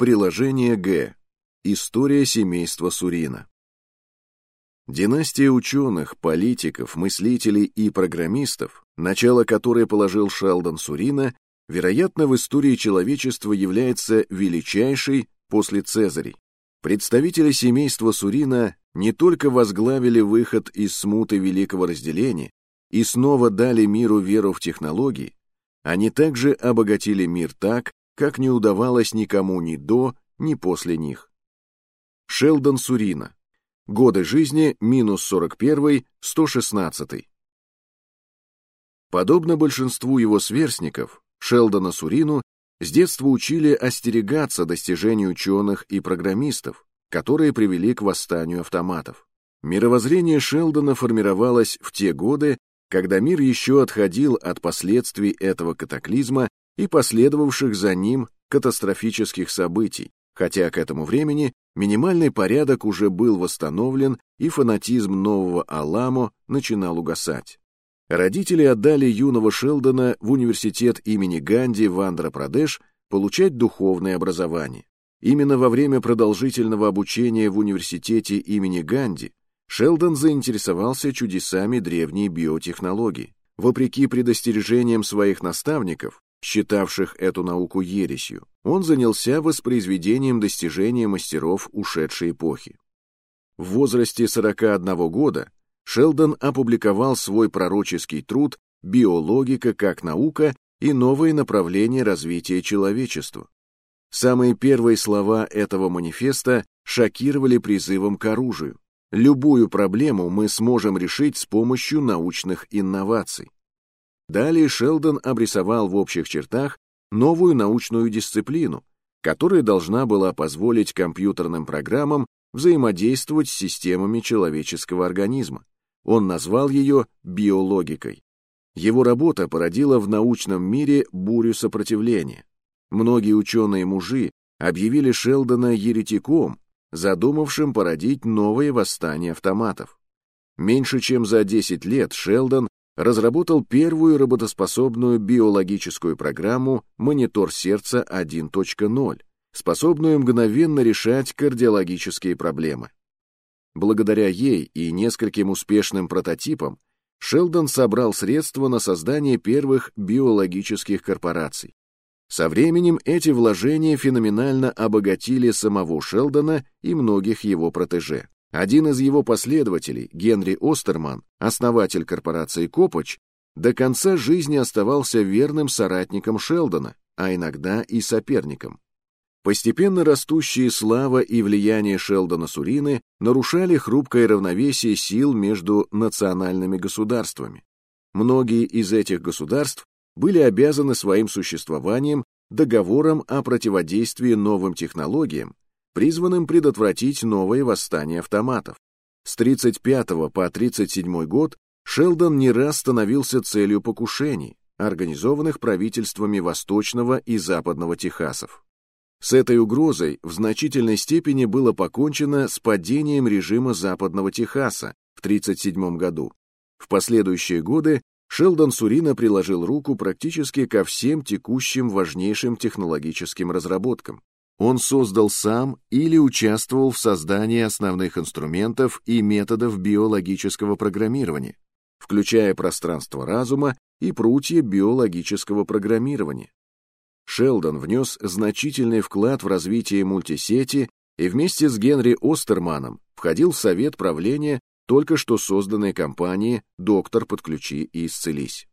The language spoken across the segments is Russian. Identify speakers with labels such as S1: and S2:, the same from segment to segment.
S1: Приложение Г. История семейства Сурина. Династия ученых, политиков, мыслителей и программистов, начало которой положил Шелдон Сурина, вероятно, в истории человечества является величайшей после Цезарей. Представители семейства Сурина не только возглавили выход из смуты Великого Разделения и снова дали миру веру в технологии, они также обогатили мир так, как не удавалось никому ни до, ни после них. Шелдон Сурина Годы жизни минус 41, 116. Подобно большинству его сверстников, Шелдона Сурину с детства учили остерегаться достижений ученых и программистов, которые привели к восстанию автоматов. Мировоззрение Шелдона формировалось в те годы, когда мир еще отходил от последствий этого катаклизма и последовавших за ним катастрофических событий, хотя к этому времени минимальный порядок уже был восстановлен и фанатизм нового Аламо начинал угасать. Родители отдали юного Шелдона в университет имени Ганди в Андхра-Прадеш получать духовное образование. Именно во время продолжительного обучения в университете имени Ганди Шелдон заинтересовался чудесами древней биотехнологии. Вопреки предостережениям своих наставников, считавших эту науку ересью, он занялся воспроизведением достижений мастеров ушедшей эпохи. В возрасте 41 года Шелдон опубликовал свой пророческий труд «Биологика как наука и новые направления развития человечества». Самые первые слова этого манифеста шокировали призывом к оружию. Любую проблему мы сможем решить с помощью научных инноваций. Далее Шелдон обрисовал в общих чертах новую научную дисциплину, которая должна была позволить компьютерным программам взаимодействовать с системами человеческого организма. Он назвал ее биологикой. Его работа породила в научном мире бурю сопротивления. Многие ученые-мужи объявили Шелдона еретиком, задумавшим породить новые восстания автоматов. Меньше чем за 10 лет Шелдон разработал первую работоспособную биологическую программу «Монитор сердца 1.0», способную мгновенно решать кардиологические проблемы. Благодаря ей и нескольким успешным прототипам Шелдон собрал средства на создание первых биологических корпораций. Со временем эти вложения феноменально обогатили самого Шелдона и многих его протеже. Один из его последователей, Генри Остерман, основатель корпорации Копоч, до конца жизни оставался верным соратником Шелдона, а иногда и соперником. Постепенно растущие слава и влияние Шелдона Сурины нарушали хрупкое равновесие сил между национальными государствами. Многие из этих государств были обязаны своим существованием договором о противодействии новым технологиям призванным предотвратить новые восстания автоматов. С 35 по 37 год Шелдон не раз становился целью покушений, организованных правительствами Восточного и Западного Техасов. С этой угрозой в значительной степени было покончено с падением режима Западного Техаса в 1937 году. В последующие годы Шелдон Сурина приложил руку практически ко всем текущим важнейшим технологическим разработкам. Он создал сам или участвовал в создании основных инструментов и методов биологического программирования, включая пространство разума и прутья биологического программирования. Шелдон внес значительный вклад в развитие мультисети и вместе с Генри Остерманом входил в совет правления только что созданной компании «Доктор, подключи и исцелись».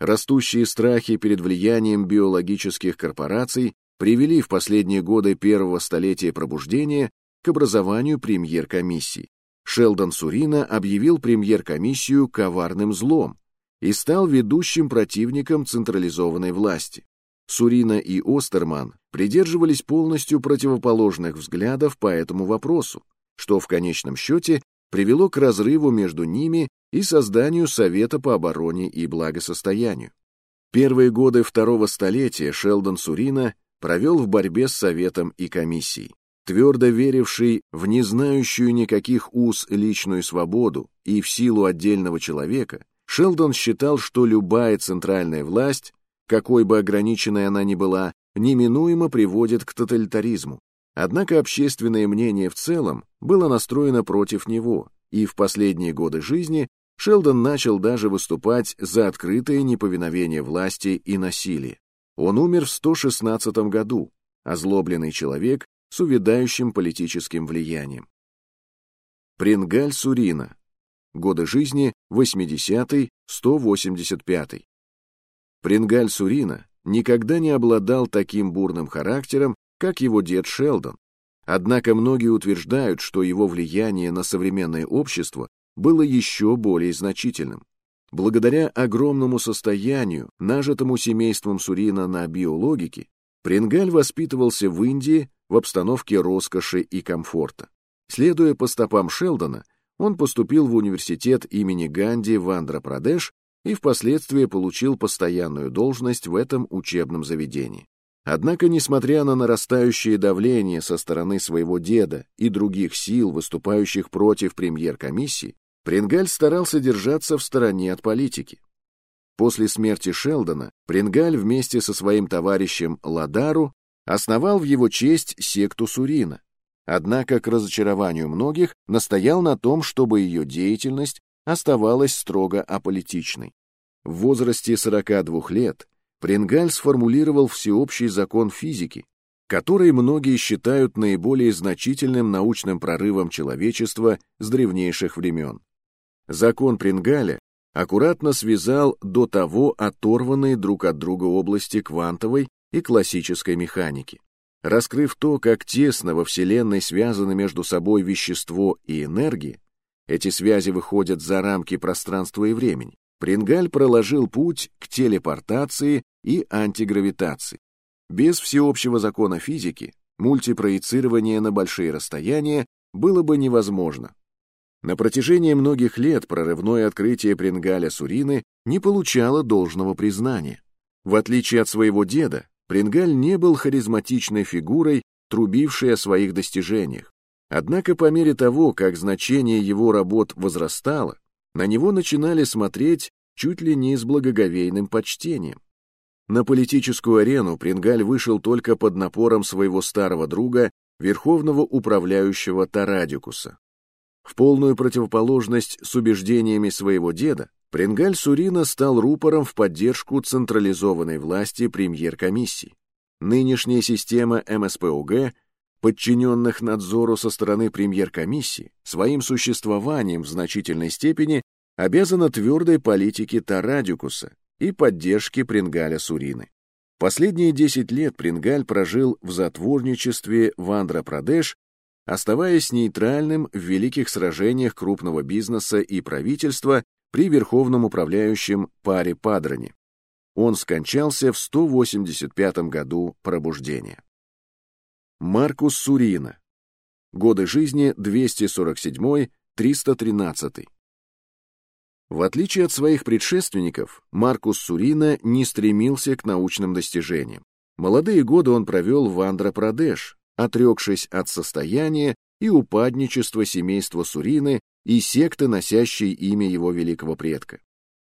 S1: Растущие страхи перед влиянием биологических корпораций привели в последние годы первого столетия пробуждения к образованию премьер-комиссий. Шелдон Сурина объявил премьер-комиссию коварным злом и стал ведущим противником централизованной власти. Сурина и Остерман придерживались полностью противоположных взглядов по этому вопросу, что в конечном счете привело к разрыву между ними и созданию Совета по обороне и благосостоянию. Первые годы второго столетия Шелдон Сурина провел в борьбе с Советом и комиссией. Твердо веривший в не знающую никаких уз личную свободу и в силу отдельного человека, Шелдон считал, что любая центральная власть, какой бы ограниченной она ни была, неминуемо приводит к тоталитаризму. Однако общественное мнение в целом было настроено против него, и в последние годы жизни Шелдон начал даже выступать за открытое неповиновение власти и насилие. Он умер в 116 году, озлобленный человек с увядающим политическим влиянием. Прингаль Сурина. Годы жизни 80-185. Прингаль Сурина никогда не обладал таким бурным характером, как его дед Шелдон. Однако многие утверждают, что его влияние на современное общество было еще более значительным. Благодаря огромному состоянию, нажитому семейством Сурина на биологике, Прингаль воспитывался в Индии в обстановке роскоши и комфорта. Следуя по стопам Шелдона, он поступил в университет имени Ганди в Андхра-Прадеш и впоследствии получил постоянную должность в этом учебном заведении. Однако, несмотря на нарастающее давление со стороны своего деда и других сил, выступающих против премьер-комиссии, Прингаль старался держаться в стороне от политики. После смерти Шелдона Прингаль вместе со своим товарищем Ладару основал в его честь секту Сурина, однако, к разочарованию многих, настоял на том, чтобы ее деятельность оставалась строго аполитичной. В возрасте 42 лет Прингаль сформулировал всеобщий закон физики, который многие считают наиболее значительным научным прорывом человечества с древнейших времен. Закон Прингаля аккуратно связал до того оторванные друг от друга области квантовой и классической механики. Раскрыв то, как тесно во Вселенной связаны между собой вещество и энергия, эти связи выходят за рамки пространства и времени. Прингаль проложил путь к телепортации и антигравитации. Без всеобщего закона физики мультипроецирование на большие расстояния было бы невозможно. На протяжении многих лет прорывное открытие Прингаля Сурины не получало должного признания. В отличие от своего деда, Прингаль не был харизматичной фигурой, трубившей о своих достижениях. Однако по мере того, как значение его работ возрастало, на него начинали смотреть чуть ли не с благоговейным почтением. На политическую арену Прингаль вышел только под напором своего старого друга, верховного управляющего Тарадикуса. В полную противоположность с убеждениями своего деда, Прингаль Сурина стал рупором в поддержку централизованной власти премьер-комиссии. Нынешняя система МСПУГ подчиненных надзору со стороны премьер-комиссии, своим существованием в значительной степени обязана твердой политике Тарадюкуса и поддержке Прингаля Сурины. Последние 10 лет Прингаль прожил в затворничестве в Андхра-Прадеш, оставаясь нейтральным в великих сражениях крупного бизнеса и правительства при верховном управляющем паре Падране. Он скончался в 185 году пробуждения. Маркус Сурина. Годы жизни 247-313. В отличие от своих предшественников, Маркус Сурина не стремился к научным достижениям. Молодые годы он провел в Андхра-Прадеш, отрекшись от состояния и упадничества семейства Сурины и секты, носящей имя его великого предка.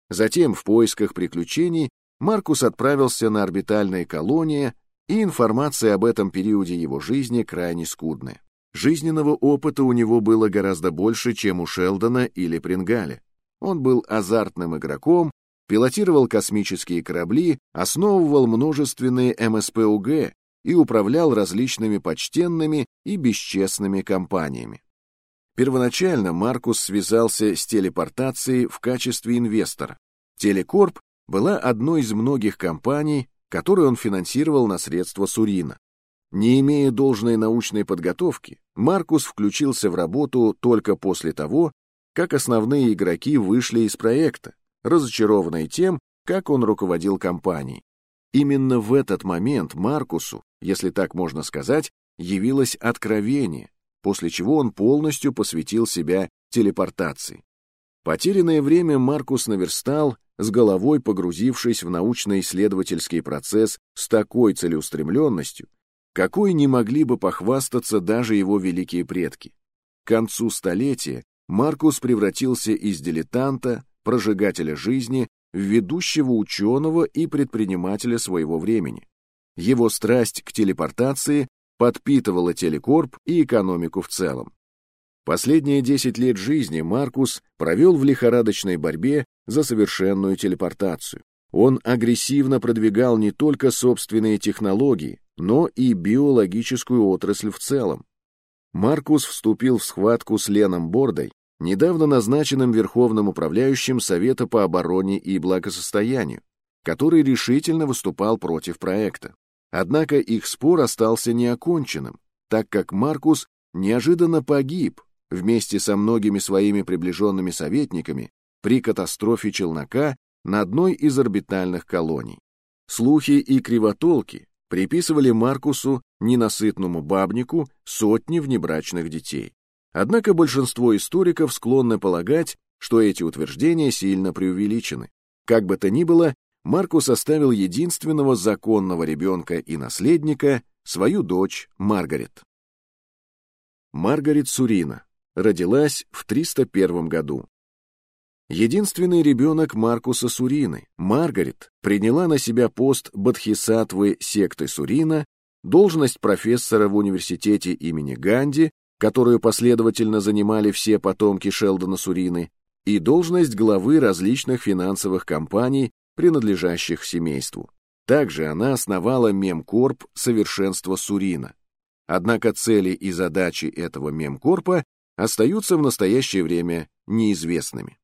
S1: Затем, в поисках приключений, Маркус отправился на орбитальные колонии и информация об этом периоде его жизни крайне скудная. Жизненного опыта у него было гораздо больше, чем у Шелдона или Прингаля. Он был азартным игроком, пилотировал космические корабли, основывал множественные МСПУГ и управлял различными почтенными и бесчестными компаниями. Первоначально Маркус связался с телепортацией в качестве инвестора. Телекорп была одной из многих компаний, который он финансировал на средства Сурина. Не имея должной научной подготовки, Маркус включился в работу только после того, как основные игроки вышли из проекта, разочарованные тем, как он руководил компанией. Именно в этот момент Маркусу, если так можно сказать, явилось откровение, после чего он полностью посвятил себя телепортации. Потерянное время Маркус наверстал, с головой погрузившись в научно-исследовательский процесс с такой целеустремленностью, какой не могли бы похвастаться даже его великие предки. К концу столетия Маркус превратился из дилетанта, прожигателя жизни, ведущего ученого и предпринимателя своего времени. Его страсть к телепортации подпитывала телекорп и экономику в целом. Последние 10 лет жизни Маркус провел в лихорадочной борьбе за совершенную телепортацию. Он агрессивно продвигал не только собственные технологии, но и биологическую отрасль в целом. Маркус вступил в схватку с Леном Бордой, недавно назначенным Верховным управляющим Совета по обороне и благосостоянию, который решительно выступал против проекта. Однако их спор остался неоконченным, так как Маркус неожиданно погиб вместе со многими своими приближенными советниками при катастрофе челнока на одной из орбитальных колоний. Слухи и кривотолки приписывали Маркусу, ненасытному бабнику, сотни внебрачных детей. Однако большинство историков склонны полагать, что эти утверждения сильно преувеличены. Как бы то ни было, Маркус оставил единственного законного ребенка и наследника, свою дочь Маргарет. Маргарет Сурина родилась в 301 году. Единственный ребенок Маркуса Сурины, Маргарет, приняла на себя пост бодхисаттвы секты Сурина, должность профессора в университете имени Ганди, которую последовательно занимали все потомки Шелдона Сурины, и должность главы различных финансовых компаний принадлежащих семейству. Также она основала Мемкорп «Совершенство Сурина». Однако цели и задачи этого Мемкорпа остаются в настоящее время неизвестными.